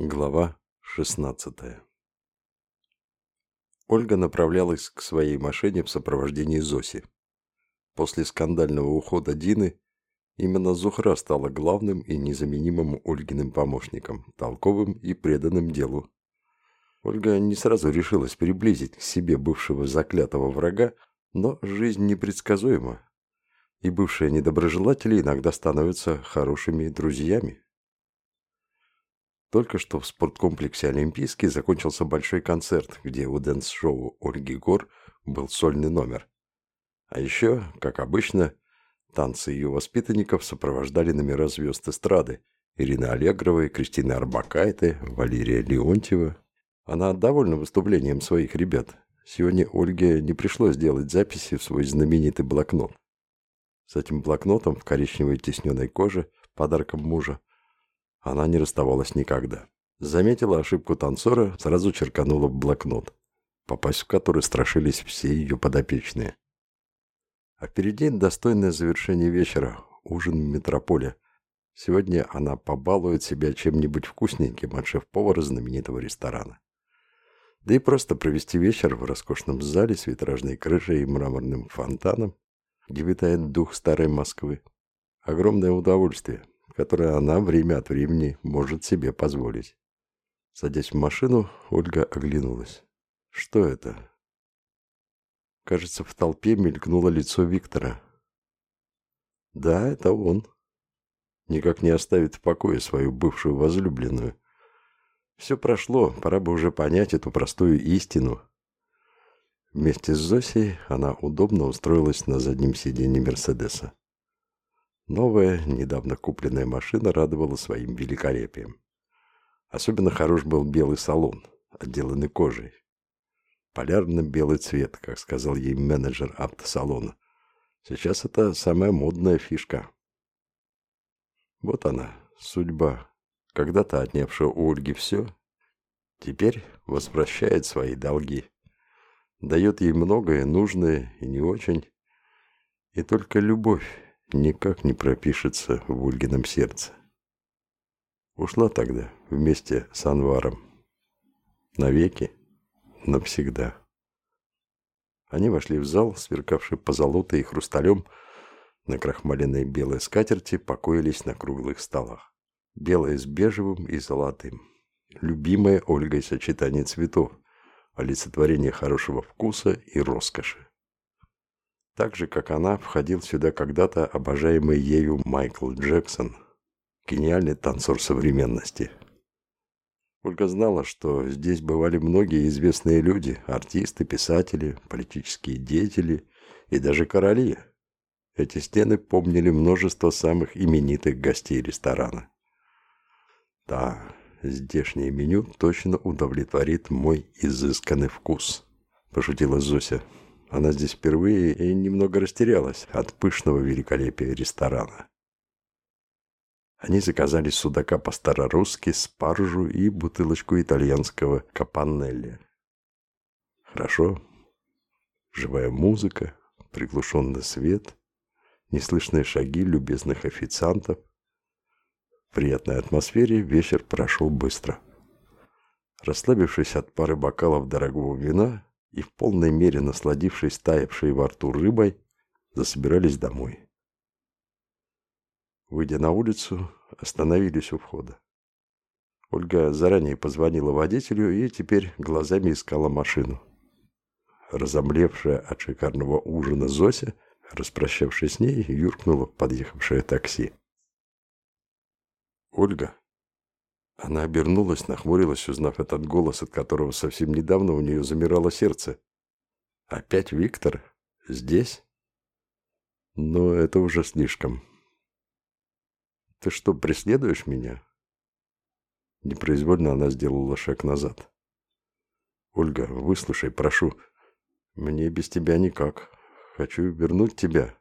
Глава 16 Ольга направлялась к своей машине в сопровождении Зоси. После скандального ухода Дины именно Зухра стала главным и незаменимым Ольгиным помощником, толковым и преданным делу. Ольга не сразу решилась приблизить к себе бывшего заклятого врага, но жизнь непредсказуема, и бывшие недоброжелатели иногда становятся хорошими друзьями. Только что в спорткомплексе «Олимпийский» закончился большой концерт, где у dance-шоу Ольги Гор был сольный номер. А еще, как обычно, танцы ее воспитанников сопровождали номера звезд эстрады Ирина Аллегрова, Кристина Арбакайте, Валерия Леонтьева. Она довольна выступлением своих ребят. Сегодня Ольге не пришлось делать записи в свой знаменитый блокнот. С этим блокнотом в коричневой тесненной коже, подарком мужа, она не расставалась никогда. Заметила ошибку танцора, сразу черканула в блокнот, попасть в который страшились все ее подопечные. А впереди достойное завершение вечера, ужин в метрополе. Сегодня она побалует себя чем-нибудь вкусненьким от шеф-повара знаменитого ресторана. Да и просто провести вечер в роскошном зале с витражной крышей и мраморным фонтаном, где витает дух старой Москвы. Огромное удовольствие, которое она время от времени может себе позволить. Садясь в машину, Ольга оглянулась. Что это? Кажется, в толпе мелькнуло лицо Виктора. Да, это он. Никак не оставит в покое свою бывшую возлюбленную. Все прошло, пора бы уже понять эту простую истину. Вместе с Зосей она удобно устроилась на заднем сиденье Мерседеса. Новая, недавно купленная машина радовала своим великолепием. Особенно хорош был белый салон, отделанный кожей. Полярно-белый цвет, как сказал ей менеджер автосалона. Сейчас это самая модная фишка. Вот она, судьба, когда-то отнявшая у Ольги все, теперь возвращает свои долги. Дает ей многое, нужное и не очень. И только любовь никак не пропишется в Ольгином сердце. Ушла тогда вместе с Анваром. Навеки, навсегда. Они вошли в зал, сверкавший позолотой и хрусталем. На крахмаленной белой скатерти покоились на круглых столах. Белое с бежевым и золотым. Любимое Ольгой сочетание цветов, олицетворение хорошего вкуса и роскоши. Так же, как она, входил сюда когда-то обожаемый ею Майкл Джексон, гениальный танцор современности. Ольга знала, что здесь бывали многие известные люди, артисты, писатели, политические деятели и даже короли. Эти стены помнили множество самых именитых гостей ресторана. Да, здешнее меню точно удовлетворит мой изысканный вкус, пошутила Зося. Она здесь впервые и немного растерялась от пышного великолепия ресторана. Они заказали судака по-старорусски, спаржу и бутылочку итальянского капаннелли. Хорошо. Живая музыка, приглушенный свет, неслышные шаги любезных официантов. В приятной атмосфере вечер прошел быстро. Расслабившись от пары бокалов дорогого вина, и в полной мере насладившись таявшей во рту рыбой, засобирались домой. Выйдя на улицу, остановились у входа. Ольга заранее позвонила водителю и теперь глазами искала машину. Разомлевшая от шикарного ужина Зося, распрощавшись с ней, юркнула в подъехавшее такси. «Ольга», она обернулась, нахмурилась, узнав этот голос, от которого совсем недавно у нее замирало сердце. «Опять Виктор? Здесь?» «Но это уже слишком». «Ты что, преследуешь меня?» Непроизвольно она сделала шаг назад. «Ольга, выслушай, прошу. Мне без тебя никак. Хочу вернуть тебя».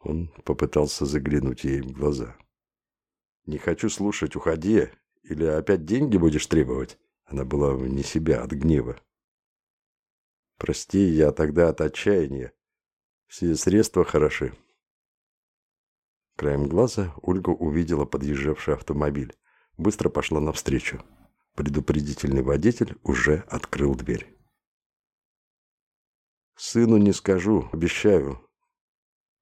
Он попытался заглянуть ей в глаза. «Не хочу слушать, уходи. Или опять деньги будешь требовать?» Она была вне себя от гнева. «Прости, я тогда от отчаяния. Все средства хороши». Краем глаза Ольга увидела подъезжавший автомобиль. быстро пошла навстречу. Предупредительный водитель уже открыл дверь. «Сыну не скажу, обещаю.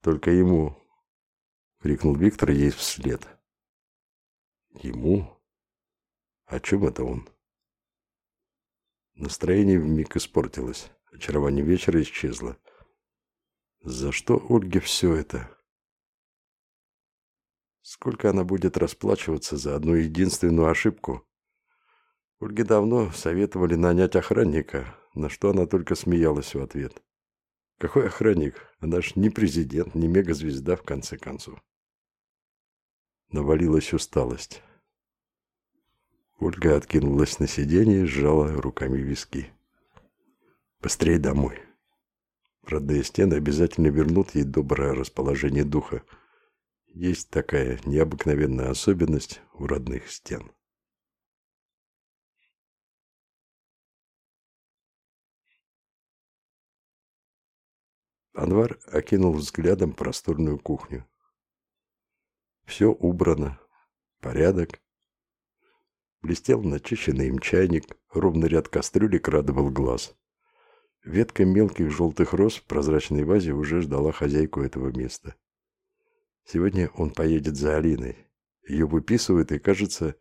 Только ему», — крикнул Виктор ей вслед. «Ему? О чем это он?» Настроение вмиг испортилось. Очарование вечера исчезло. За что Ольге все это? Сколько она будет расплачиваться за одну единственную ошибку? Ольге давно советовали нанять охранника, на что она только смеялась в ответ. Какой охранник? Она ж не президент, не мегазвезда, в конце концов. Навалилась усталость. Ольга откинулась на сиденье и сжала руками виски. Быстрее домой. Родные стены обязательно вернут ей доброе расположение духа. Есть такая необыкновенная особенность у родных стен. Анвар окинул взглядом просторную кухню. Все убрано, порядок. Блестел начищенный им чайник, ровный ряд кастрюлек радовал глаз. Ветка мелких желтых роз в прозрачной вазе уже ждала хозяйку этого места. Сегодня он поедет за Алиной. Ее выписывают, и, кажется,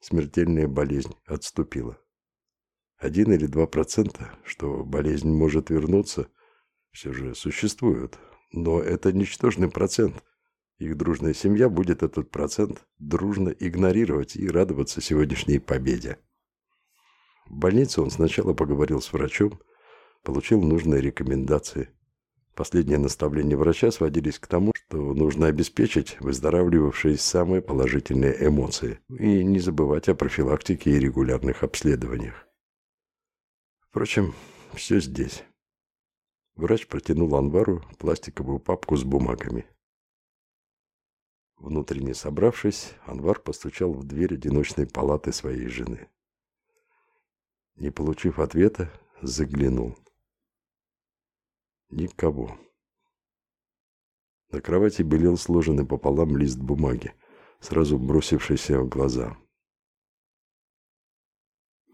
смертельная болезнь отступила. Один или два процента, что болезнь может вернуться, все же существуют. Но это ничтожный процент. Их дружная семья будет этот процент дружно игнорировать и радоваться сегодняшней победе. В больнице он сначала поговорил с врачом, получил нужные рекомендации. Последние наставления врача сводились к тому, что нужно обеспечить выздоравливавшие самые положительные эмоции и не забывать о профилактике и регулярных обследованиях. Впрочем, все здесь. Врач протянул Анвару пластиковую папку с бумагами. Внутренне собравшись, Анвар постучал в дверь одиночной палаты своей жены. Не получив ответа, заглянул. Никого. На кровати белел сложенный пополам лист бумаги, сразу бросившийся в глаза.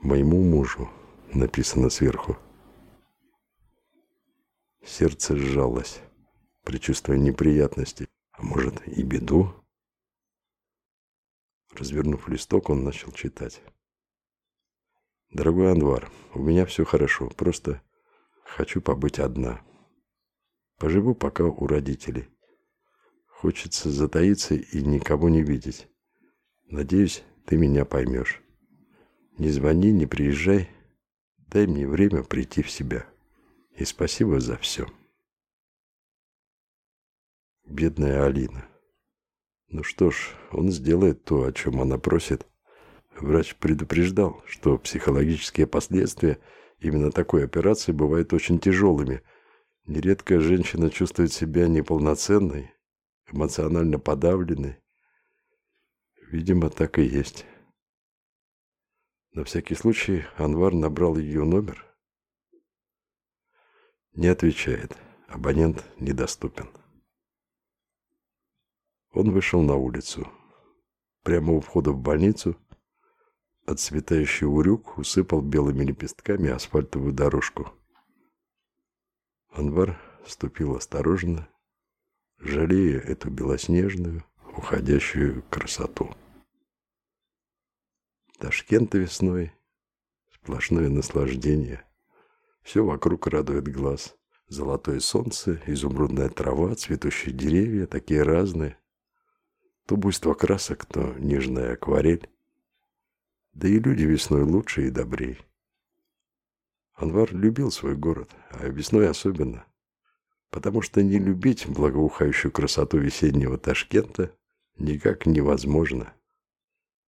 «Моему мужу» написано сверху. Сердце сжалось, предчувствуя неприятности, а может и беду. Развернув листок, он начал читать. «Дорогой Анвар, у меня все хорошо, просто хочу побыть одна». Поживу пока у родителей. Хочется затаиться и никого не видеть. Надеюсь, ты меня поймешь. Не звони, не приезжай. Дай мне время прийти в себя. И спасибо за все. Бедная Алина. Ну что ж, он сделает то, о чем она просит. Врач предупреждал, что психологические последствия именно такой операции бывают очень тяжелыми – Нередко женщина чувствует себя неполноценной, эмоционально подавленной. Видимо, так и есть. На всякий случай Анвар набрал ее номер. Не отвечает. Абонент недоступен. Он вышел на улицу. Прямо у входа в больницу отцветающий урюк усыпал белыми лепестками асфальтовую дорожку. Анвар ступил осторожно, жалея эту белоснежную, уходящую красоту. Ташкент весной, сплошное наслаждение. Все вокруг радует глаз. Золотое солнце, изумрудная трава, цветущие деревья, такие разные. То буйство красок, то нежная акварель. Да и люди весной лучше и добрей. Анвар любил свой город, а весной особенно. Потому что не любить благоухающую красоту весеннего Ташкента никак невозможно.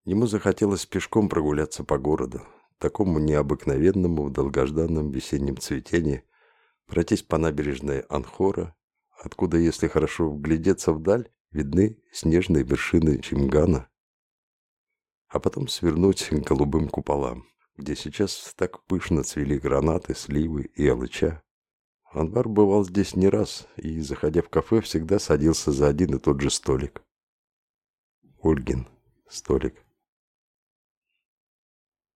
Ему захотелось пешком прогуляться по городу, такому необыкновенному в долгожданном весеннем цветении, пройтись по набережной Анхора, откуда, если хорошо вглядеться вдаль, видны снежные вершины Чимгана, а потом свернуть к голубым куполам где сейчас так пышно цвели гранаты, сливы и алыча. Анвар бывал здесь не раз и, заходя в кафе, всегда садился за один и тот же столик. Ольгин столик.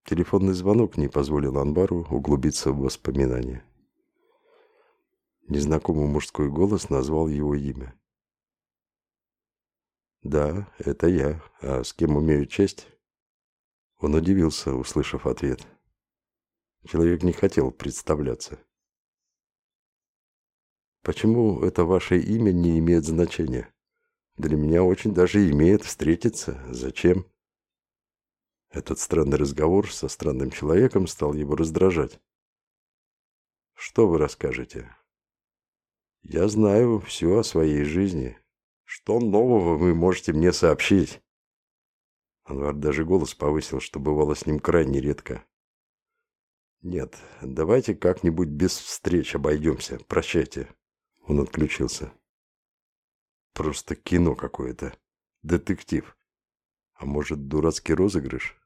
Телефонный звонок не позволил Анбару углубиться в воспоминания. Незнакомый мужской голос назвал его имя. «Да, это я. А с кем умею честь?» Он удивился, услышав ответ. Человек не хотел представляться. «Почему это ваше имя не имеет значения? Для меня очень даже имеет встретиться. Зачем?» Этот странный разговор со странным человеком стал его раздражать. «Что вы расскажете?» «Я знаю все о своей жизни. Что нового вы можете мне сообщить?» Анвар даже голос повысил, что бывало с ним крайне редко. «Нет, давайте как-нибудь без встреч обойдемся. Прощайте». Он отключился. «Просто кино какое-то. Детектив. А может, дурацкий розыгрыш?»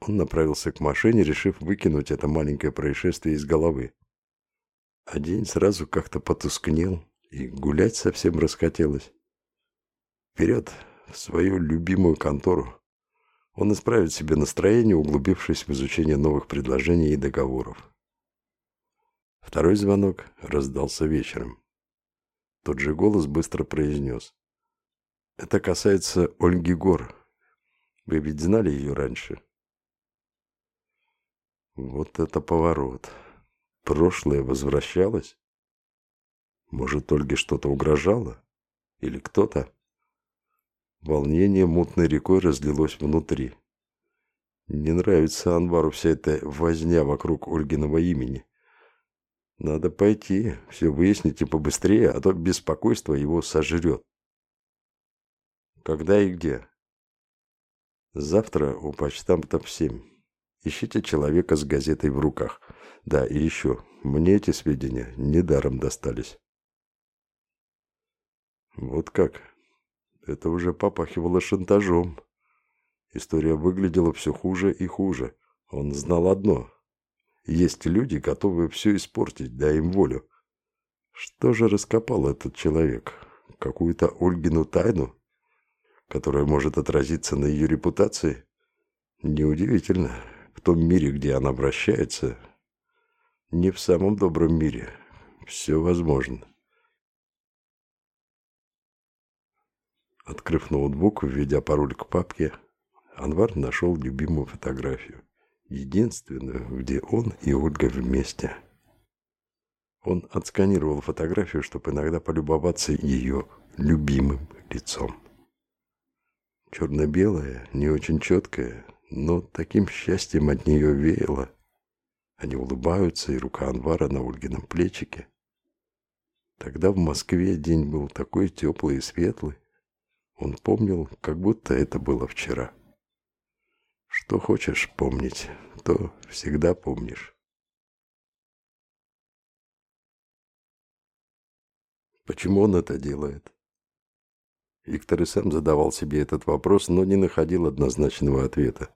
Он направился к машине, решив выкинуть это маленькое происшествие из головы. А день сразу как-то потускнел, и гулять совсем расхотелось. Вперед, в свою любимую контору. Он исправит себе настроение, углубившись в изучение новых предложений и договоров. Второй звонок раздался вечером. Тот же голос быстро произнес. «Это касается Ольги Гор. Вы ведь знали ее раньше?» Вот это поворот. Прошлое возвращалось? Может, Ольге что-то угрожало? Или кто-то? Волнение мутной рекой разлилось внутри. Не нравится Анвару вся эта возня вокруг Ольгиного имени. Надо пойти, все выяснить и побыстрее, а то беспокойство его сожрет. Когда и где? Завтра у почтамта в семь. Ищите человека с газетой в руках. Да, и еще, мне эти сведения недаром достались. Вот как? Это уже попахивало шантажом. История выглядела все хуже и хуже. Он знал одно. Есть люди, готовые все испортить, дай им волю. Что же раскопал этот человек? Какую-то Ольгину тайну, которая может отразиться на ее репутации? Неудивительно. В том мире, где она вращается, не в самом добром мире. Все возможно. Открыв ноутбук, введя пароль к папке, Анвар нашел любимую фотографию. Единственную, где он и Ольга вместе. Он отсканировал фотографию, чтобы иногда полюбоваться ее любимым лицом. Черно-белая, не очень четкая, но таким счастьем от нее веяло. Они улыбаются, и рука Анвара на Ольгином плечике. Тогда в Москве день был такой теплый и светлый, он помнил, как будто это было вчера. Что хочешь помнить, то всегда помнишь. Почему он это делает? Виктор и сам задавал себе этот вопрос, но не находил однозначного ответа.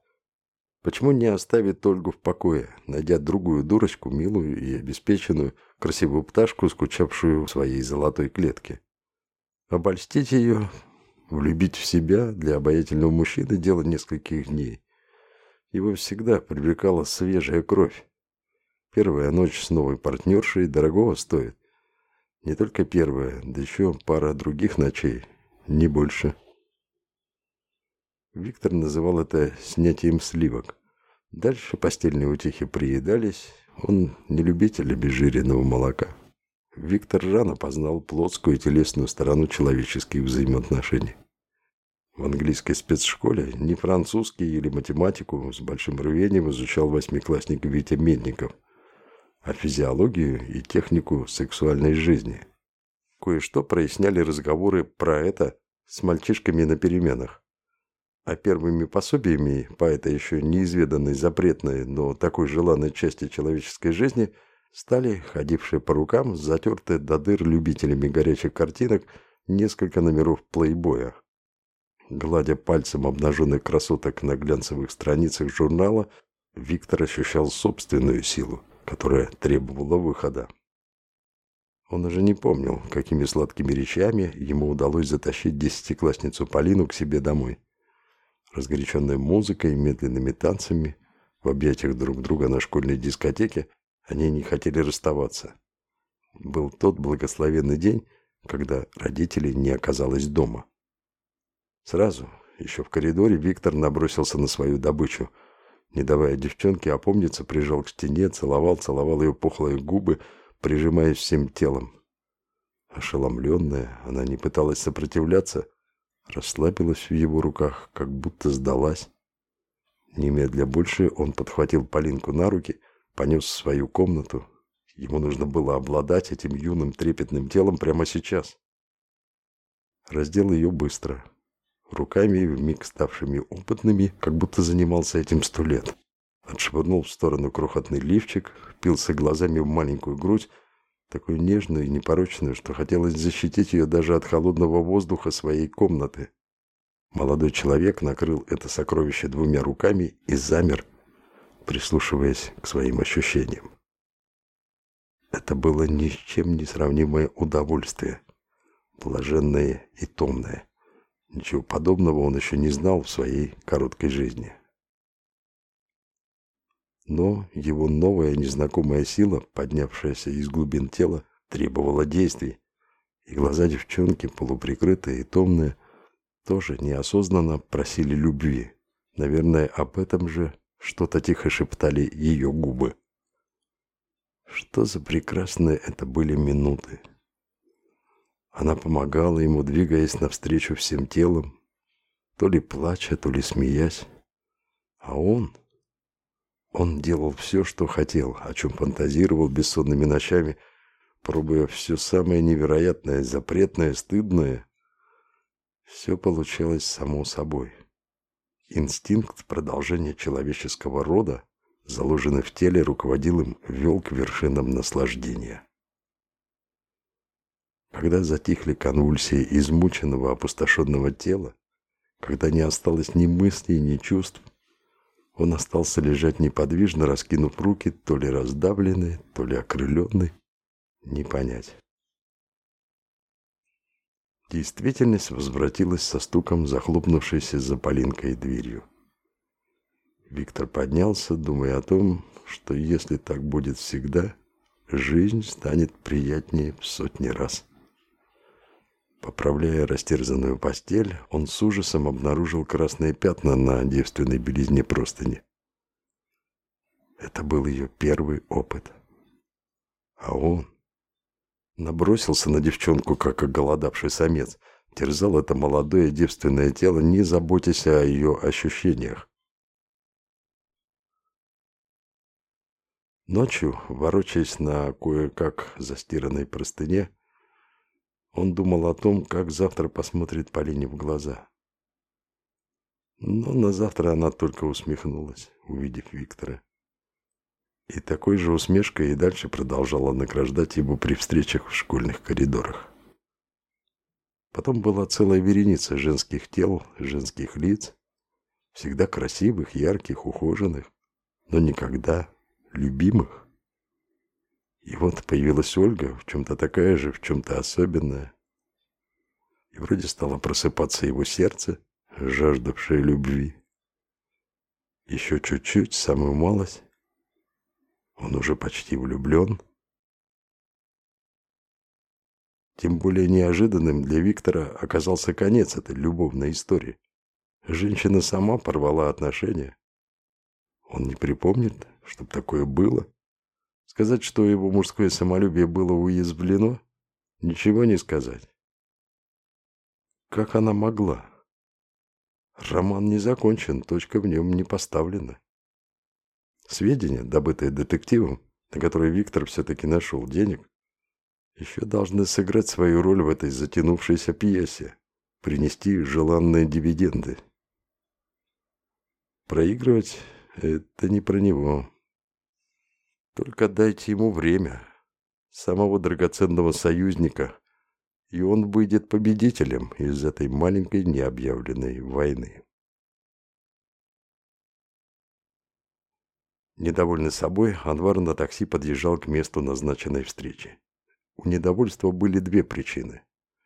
Почему не оставить Ольгу в покое, найдя другую дурочку, милую и обеспеченную, красивую пташку, скучавшую в своей золотой клетке? Обольстить ее, Влюбить в себя для обаятельного мужчины – дело нескольких дней. Его всегда привлекала свежая кровь. Первая ночь с новой партнершей дорогого стоит. Не только первая, да еще пара других ночей, не больше. Виктор называл это снятием сливок. Дальше постельные утехи приедались. Он не любитель обезжиренного молока. Виктор рано познал плотскую и телесную сторону человеческих взаимоотношений. В английской спецшколе не французский или математику с большим рвением изучал восьмиклассник Витя Мельников, а физиологию и технику сексуальной жизни. Кое-что проясняли разговоры про это с мальчишками на переменах. А первыми пособиями по этой еще неизведанной запретной, но такой желанной части человеческой жизни стали ходившие по рукам затертые до дыр любителями горячих картинок несколько номеров плейбоя. Гладя пальцем обнаженных красоток на глянцевых страницах журнала, Виктор ощущал собственную силу, которая требовала выхода. Он уже не помнил, какими сладкими речами ему удалось затащить десятиклассницу Полину к себе домой. Разгоряченная музыкой и медленными танцами в объятиях друг друга на школьной дискотеке, они не хотели расставаться. Был тот благословенный день, когда родителей не оказалось дома. Сразу, еще в коридоре, Виктор набросился на свою добычу. Не давая девчонке опомниться, прижал к стене, целовал, целовал ее пухлые губы, прижимаясь всем телом. Ошеломленная, она не пыталась сопротивляться, расслабилась в его руках, как будто сдалась. Немедля больше он подхватил Полинку на руки, понес в свою комнату. Ему нужно было обладать этим юным трепетным телом прямо сейчас. Раздел ее быстро, руками, вмиг ставшими опытными, как будто занимался этим сто лет. Отшвырнул в сторону крохотный лифчик, впился глазами в маленькую грудь, такую нежную и непорочную, что хотелось защитить ее даже от холодного воздуха своей комнаты. Молодой человек накрыл это сокровище двумя руками и замер, прислушиваясь к своим ощущениям. Это было ни с чем не сравнимое удовольствие, блаженное и томное. Ничего подобного он еще не знал в своей короткой жизни. Но его новая незнакомая сила, поднявшаяся из глубин тела, требовала действий, и глаза девчонки, полуприкрытые и томные, тоже неосознанно просили любви. Наверное, об этом же что-то тихо шептали ее губы. Что за прекрасные это были минуты. Она помогала ему, двигаясь навстречу всем телом, то ли плача, то ли смеясь. А он... Он делал все, что хотел, о чем фантазировал бессонными ночами, пробуя все самое невероятное, запретное, стыдное. Все получалось само собой. Инстинкт продолжения человеческого рода, заложенный в теле, руководил им, вел к вершинам наслаждения. Когда затихли конвульсии измученного, опустошенного тела, когда не осталось ни мыслей, ни чувств, он остался лежать неподвижно, раскинув руки, то ли раздавленный, то ли окрыленный, не понять. Действительность возвратилась со стуком, захлопнувшейся за Полинкой дверью. Виктор поднялся, думая о том, что если так будет всегда, жизнь станет приятнее в сотни раз. Поправляя растерзанную постель, он с ужасом обнаружил красные пятна на девственной белизне простыни. Это был ее первый опыт. А он набросился на девчонку, как оголодавший самец, терзал это молодое девственное тело, не заботясь о ее ощущениях. Ночью, ворочаясь на кое-как застиранной простыне, он думал о том, как завтра посмотрит Полине в глаза. Но на завтра она только усмехнулась, увидев Виктора. И такой же усмешкой и дальше продолжала награждать его при встречах в школьных коридорах. Потом была целая вереница женских тел, женских лиц, всегда красивых, ярких, ухоженных, но никогда любимых. И вот появилась Ольга, в чем-то такая же, в чем-то особенная. И вроде стало просыпаться его сердце, жаждавшее любви. Еще чуть-чуть, самую малость. Он уже почти влюблен. Тем более неожиданным для Виктора оказался конец этой любовной истории. Женщина сама порвала отношения. Он не припомнит, чтобы такое было. Сказать, что его мужское самолюбие было уязвлено? Ничего не сказать. Как она могла? Роман не закончен, точка в нем не поставлена. Сведения, добытые детективом, на которые Виктор все-таки нашел денег, еще должны сыграть свою роль в этой затянувшейся пьесе, принести желанные дивиденды. Проигрывать – это не про него. Только дайте ему время, самого драгоценного союзника, и он выйдет победителем из этой маленькой необъявленной войны. Недовольный собой, Анвар на такси подъезжал к месту назначенной встречи. У недовольства были две причины.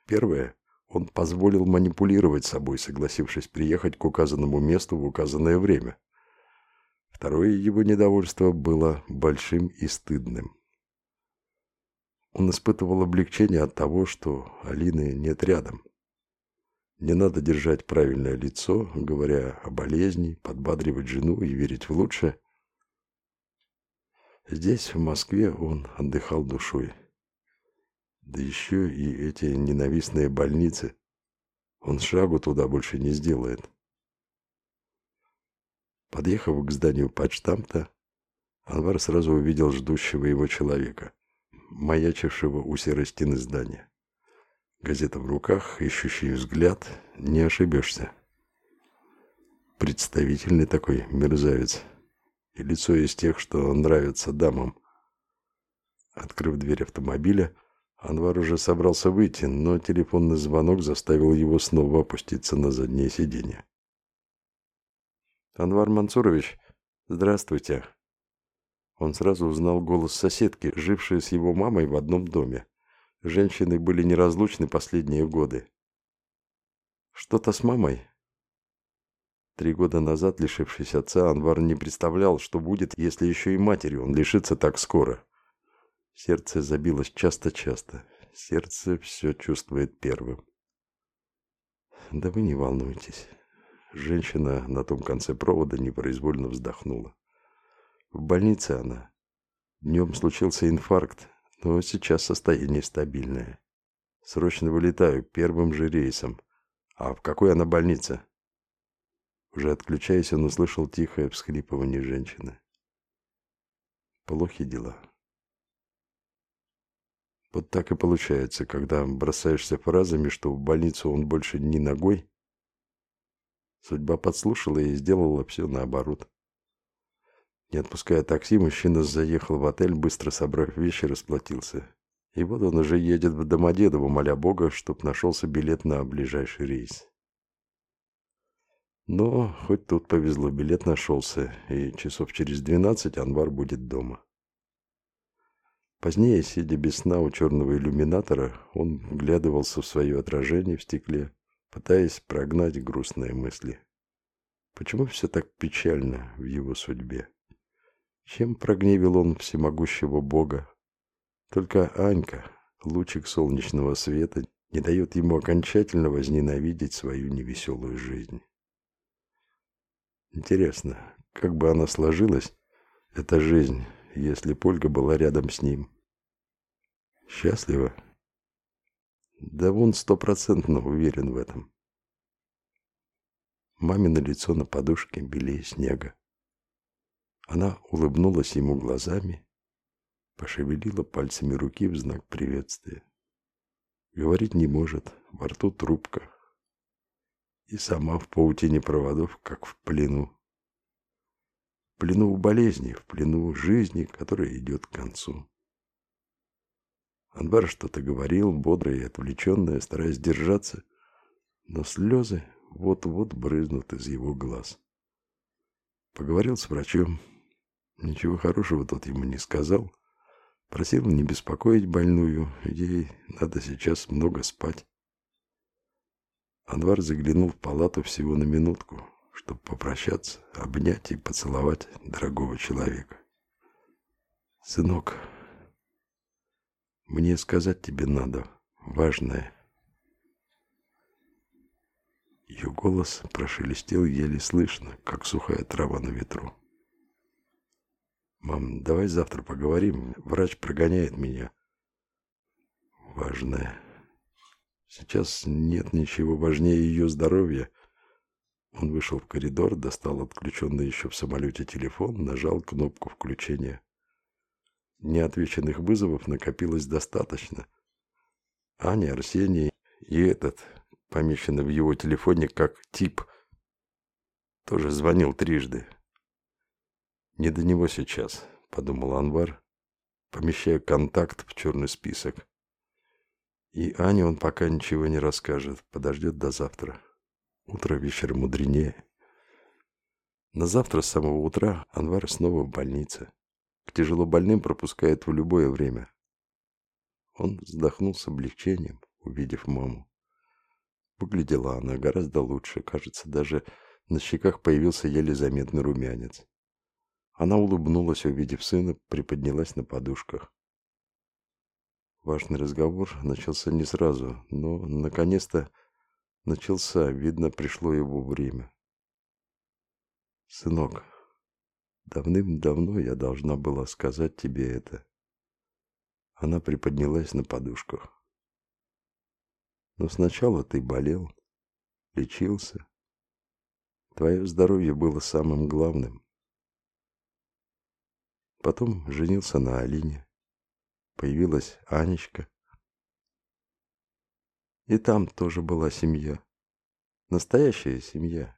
Первая Он позволил манипулировать собой, согласившись приехать к указанному месту в указанное время. Второе его недовольство было большим и стыдным. Он испытывал облегчение от того, что Алины нет рядом. Не надо держать правильное лицо, говоря о болезни, подбадривать жену и верить в лучшее. Здесь, в Москве, он отдыхал душой. Да еще и эти ненавистные больницы. Он шагу туда больше не сделает. Подъехав к зданию почтамта, Анвар сразу увидел ждущего его человека, маячившего у серой стены здания. Газета в руках, ищущий взгляд, не ошибешься. Представительный такой мерзавец. И лицо из тех, что нравится дамам. Открыв дверь автомобиля, Анвар уже собрался выйти, но телефонный звонок заставил его снова опуститься на заднее сиденье. «Анвар Мансурович, здравствуйте!» Он сразу узнал голос соседки, жившей с его мамой в одном доме. Женщины были неразлучны последние годы. «Что-то с мамой?» Три года назад, лишившись отца, Анвар не представлял, что будет, если еще и матери он лишится так скоро. Сердце забилось часто-часто. Сердце все чувствует первым. «Да вы не волнуйтесь. Женщина на том конце провода непроизвольно вздохнула. В больнице она. Днем случился инфаркт, но сейчас состояние стабильное. Срочно вылетаю первым же рейсом. А в какой она больнице? Уже отключаясь, он услышал тихое всхлипывание женщины. Плохи дела. Вот так и получается, когда бросаешься фразами, что в больницу он больше не ногой, Судьба подслушала и сделала все наоборот. Не отпуская такси, мужчина заехал в отель, быстро собрав вещи, расплатился. И вот он уже едет в Домодедово, моля Бога, чтоб нашелся билет на ближайший рейс. Но хоть тут повезло, билет нашелся, и часов через двенадцать Анвар будет дома. Позднее, сидя без сна у черного иллюминатора, он вглядывался в свое отражение в стекле пытаясь прогнать грустные мысли. Почему все так печально в его судьбе? Чем прогневил он всемогущего Бога? Только Анька, лучик солнечного света, не дает ему окончательно возненавидеть свою невеселую жизнь. Интересно, как бы она сложилась, эта жизнь, если Польга была рядом с ним? Счастлива? Да вон стопроцентно уверен в этом. Мамино лицо на подушке белее снега. Она улыбнулась ему глазами, пошевелила пальцами руки в знак приветствия. Говорить не может, во рту трубка. И сама в паутине проводов, как в плену. В плену болезни, в плену жизни, которая идет к концу. Анвар что-то говорил, бодро и отвлеченно, стараясь держаться, но слезы вот-вот брызнут из его глаз. Поговорил с врачом. Ничего хорошего тот ему не сказал. Просил не беспокоить больную, ей надо сейчас много спать. Анвар заглянул в палату всего на минутку, чтобы попрощаться, обнять и поцеловать дорогого человека. «Сынок», мне сказать тебе надо важное. Ее голос прошелестел еле слышно, как сухая трава на ветру. «Мам, давай завтра поговорим. Врач прогоняет меня». «Важное. Сейчас нет ничего важнее ее здоровья». Он вышел в коридор, достал отключенный еще в самолете телефон, нажал кнопку включения. Неотвеченных вызовов накопилось достаточно. Аня, Арсений и этот, помеченный в его телефоне как тип, тоже звонил трижды. «Не до него сейчас», — подумал Анвар, помещая контакт в черный список. И Ане он пока ничего не расскажет, подождет до завтра. Утро вечер мудренее. На завтра с самого утра Анвар снова в больнице. К тяжелобольным пропускает в любое время. Он вздохнул с облегчением, увидев маму. Выглядела она гораздо лучше, кажется, даже на щеках появился еле заметный румянец. Она улыбнулась, увидев сына, приподнялась на подушках. Важный разговор начался не сразу, но наконец-то начался, видно, пришло его время. Сынок, давным-давно я должна была сказать тебе это. Она приподнялась на подушках. Но сначала ты болел, лечился. Твое здоровье было самым главным. Потом женился на Алине. Появилась Анечка. И там тоже была семья. Настоящая семья.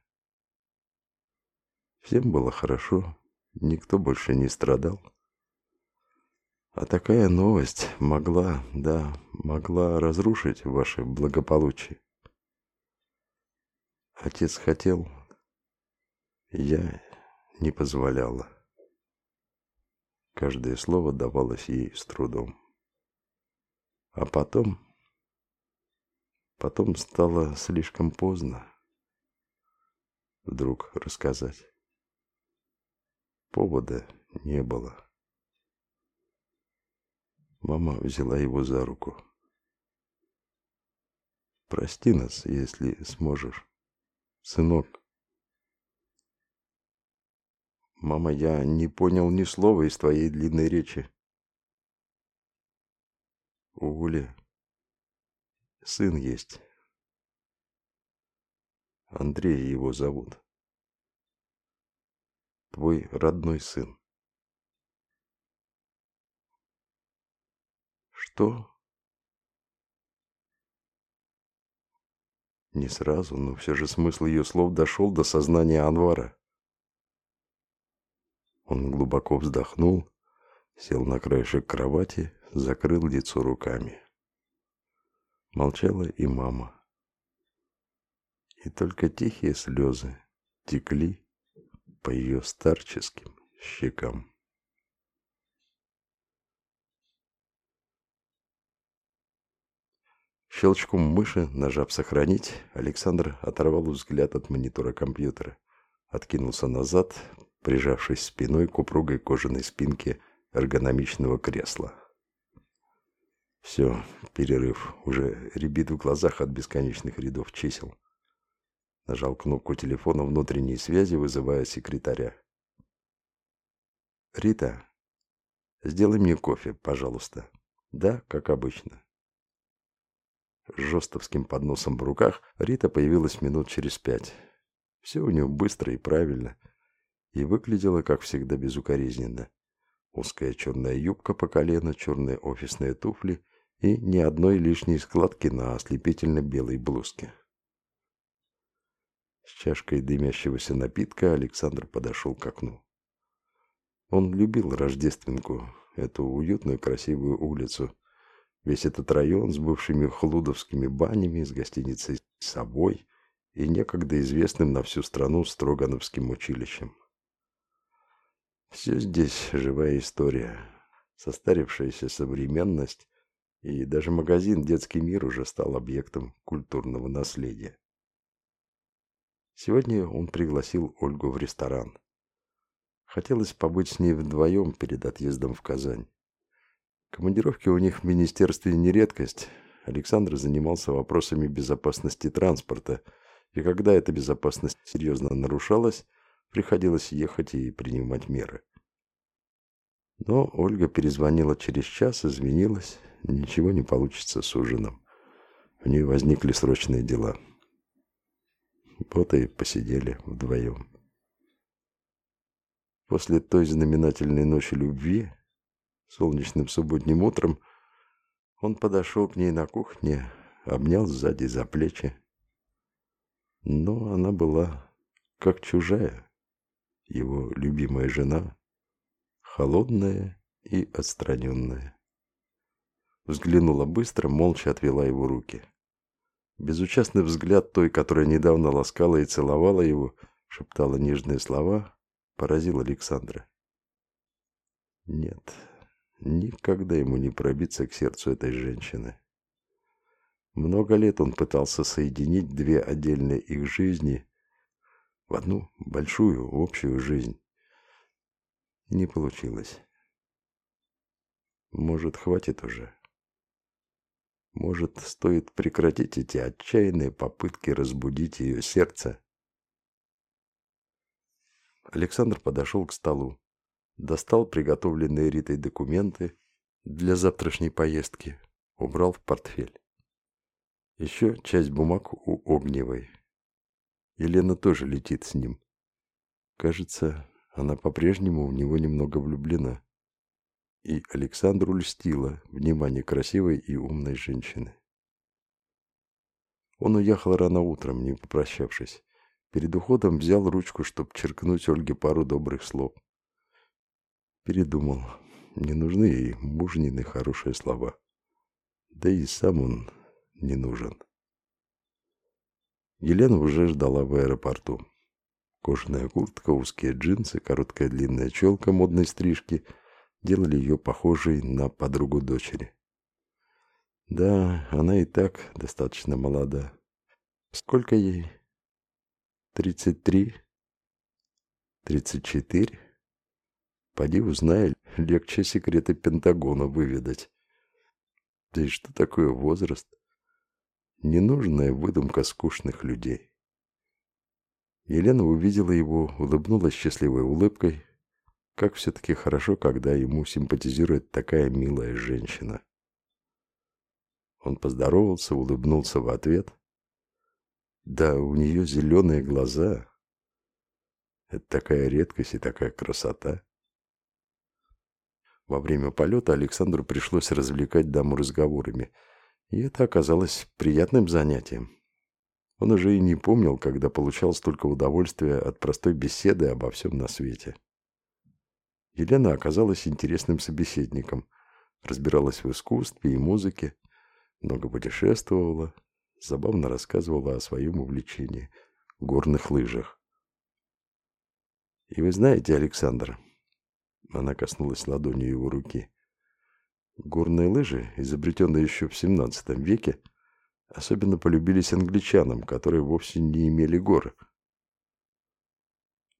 Всем было хорошо, никто больше не страдал. А такая новость могла, да, могла разрушить ваше благополучие. Отец хотел, я не позволяла. Каждое слово давалось ей с трудом. А потом, потом стало слишком поздно вдруг рассказать. Повода не было. Мама взяла его за руку. Прости нас, если сможешь, сынок. Мама, я не понял ни слова из твоей длинной речи. У сын есть. Андрей его зовут. Твой родной сын. Что? Не сразу, но все же смысл ее слов дошел до сознания Анвара. Он глубоко вздохнул, сел на краешек кровати, закрыл лицо руками. Молчала и мама. И только тихие слезы текли по ее старческим щекам. Щелчком мыши, нажав «Сохранить», Александр оторвал взгляд от монитора компьютера, откинулся назад, прижавшись спиной к упругой кожаной спинке эргономичного кресла. Все, перерыв, уже рябит в глазах от бесконечных рядов чисел. Нажал кнопку телефона внутренней связи, вызывая секретаря. «Рита, сделай мне кофе, пожалуйста». «Да, как обычно». С жестовским подносом в руках Рита появилась минут через пять. Все у нее быстро и правильно – и выглядела, как всегда, безукоризненно. Узкая черная юбка по колено, черные офисные туфли и ни одной лишней складки на ослепительно белой блузке. С чашкой дымящегося напитка Александр подошел к окну. Он любил Рождественку, эту уютную красивую улицу, весь этот район с бывшими хлудовскими банями, с гостиницей «Собой» и некогда известным на всю страну Строгановским училищем. Все здесь живая история, состарившаяся современность, и даже магазин «Детский мир» уже стал объектом культурного наследия. Сегодня он пригласил Ольгу в ресторан. Хотелось побыть с ней вдвоем перед отъездом в Казань. Командировки у них в министерстве не редкость. Александр занимался вопросами безопасности транспорта, и когда эта безопасность серьезно нарушалась, Приходилось ехать и принимать меры. Но Ольга перезвонила через час, извинилась. Ничего не получится с ужином. У нее возникли срочные дела. Вот и посидели вдвоем. После той знаменательной ночи любви, солнечным субботним утром, он подошел к ней на кухне, обнял сзади за плечи. Но она была как чужая его любимая жена, холодная и отстраненная. Взглянула быстро, молча отвела его руки. Безучастный взгляд той, которая недавно ласкала и целовала его, шептала нежные слова, поразил Александра. Нет, никогда ему не пробиться к сердцу этой женщины. Много лет он пытался соединить две отдельные их жизни в одну большую общую жизнь. Не получилось. Может, хватит уже? Может, стоит прекратить эти отчаянные попытки разбудить ее сердце? Александр подошел к столу, достал приготовленные Ритой документы для завтрашней поездки, убрал в портфель. Еще часть бумаг у Огневой. Елена тоже летит с ним. Кажется, она по-прежнему в него немного влюблена и Александру льстило внимание красивой и умной женщины. Он уехал рано утром, не попрощавшись. Перед уходом взял ручку, чтобы черкнуть Ольге пару добрых слов. Передумал. Не нужны ей мужнины хорошие слова. Да и сам он не нужен. Елена уже ждала в аэропорту. Кожаная куртка, узкие джинсы, короткая длинная челка модной стрижки — делали ее похожей на подругу дочери. Да, она и так достаточно молода. Сколько ей? Тридцать три? Тридцать четыре? Поди узнай, легче секреты Пентагона выведать. Да и что такое возраст? Ненужная выдумка скучных людей. Елена увидела его, улыбнулась счастливой улыбкой, как все-таки хорошо, когда ему симпатизирует такая милая женщина. Он поздоровался, улыбнулся в ответ. Да, у нее зеленые глаза. Это такая редкость и такая красота. Во время полета Александру пришлось развлекать даму разговорами, и это оказалось приятным занятием. Он уже и не помнил, когда получал столько удовольствия от простой беседы обо всем на свете. Елена оказалась интересным собеседником. Разбиралась в искусстве и музыке, много путешествовала, забавно рассказывала о своем увлечении – горных лыжах. «И вы знаете, Александр...» Она коснулась ладонью его руки. Горные лыжи, изобретенные еще в XVII веке, особенно полюбились англичанам, которые вовсе не имели гор –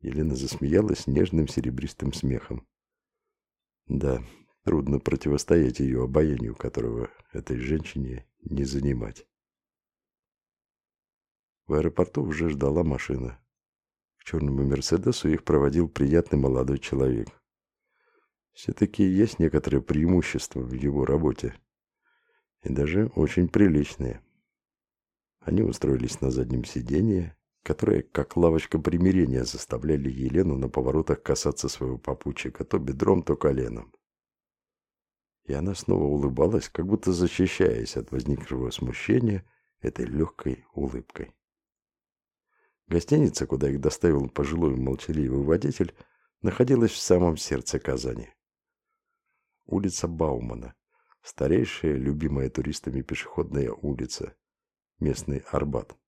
Елена засмеялась нежным серебристым смехом. Да, трудно противостоять ее обаянию, которого этой женщине не занимать. В аэропорту уже ждала машина. К черному Мерседесу их проводил приятный молодой человек. Все-таки есть некоторые преимущества в его работе. И даже очень приличные. Они устроились на заднем сиденье, которые, как лавочка примирения, заставляли Елену на поворотах касаться своего попутчика то бедром, то коленом. И она снова улыбалась, как будто защищаясь от возникшего смущения этой легкой улыбкой. Гостиница, куда их доставил пожилой молчаливый водитель, находилась в самом сердце Казани. Улица Баумана, старейшая, любимая туристами пешеходная улица, местный Арбат.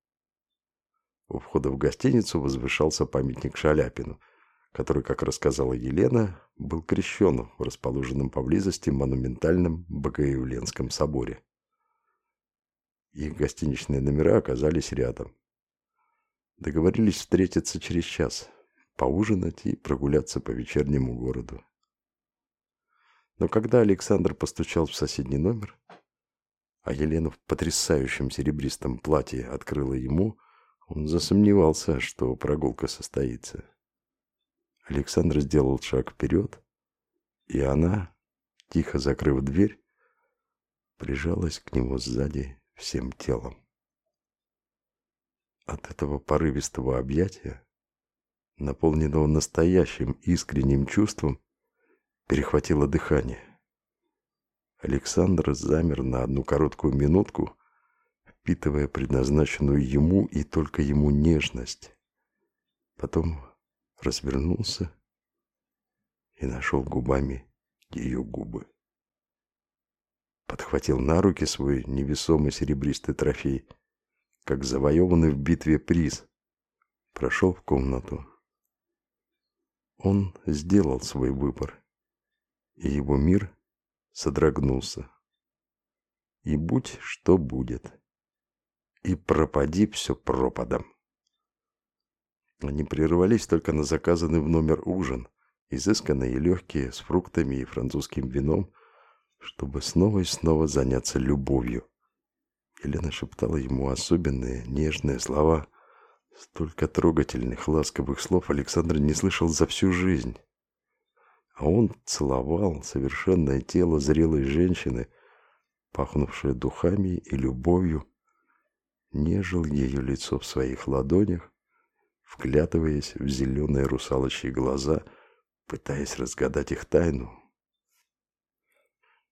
У входа в гостиницу возвышался памятник Шаляпину, который, как рассказала Елена, был крещен в расположенном поблизости монументальном Богоявленском соборе. Их гостиничные номера оказались рядом. Договорились встретиться через час, поужинать и прогуляться по вечернему городу. Но когда Александр постучал в соседний номер, а Елена в потрясающем серебристом платье открыла ему – он засомневался, что прогулка состоится. Александр сделал шаг вперед, и она, тихо закрыв дверь, прижалась к нему сзади всем телом. От этого порывистого объятия, наполненного настоящим искренним чувством, перехватило дыхание. Александр замер на одну короткую минутку, впитывая предназначенную ему и только ему нежность. Потом развернулся и нашел губами ее губы. Подхватил на руки свой невесомый серебристый трофей, как завоеванный в битве приз. Прошел в комнату. Он сделал свой выбор, и его мир содрогнулся. И будь что будет. И пропади все пропадом. Они прервались только на заказанный в номер ужин, изысканные и легкие, с фруктами и французским вином, чтобы снова и снова заняться любовью. Елена шептала ему особенные, нежные слова. Столько трогательных, ласковых слов Александр не слышал за всю жизнь. А он целовал совершенное тело зрелой женщины, пахнувшее духами и любовью, нежил ее лицо в своих ладонях, вглядываясь в зеленые русалочьи глаза, пытаясь разгадать их тайну.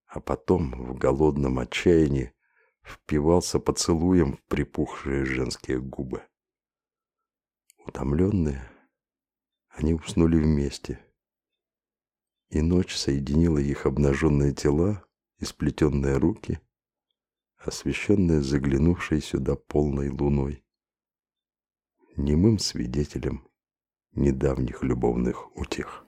А потом в голодном отчаянии впивался поцелуем в припухшие женские губы. Утомленные, они уснули вместе, и ночь соединила их обнаженные тела и сплетенные руки, освещенные заглянувшей сюда полной луной, немым свидетелем недавних любовных утех.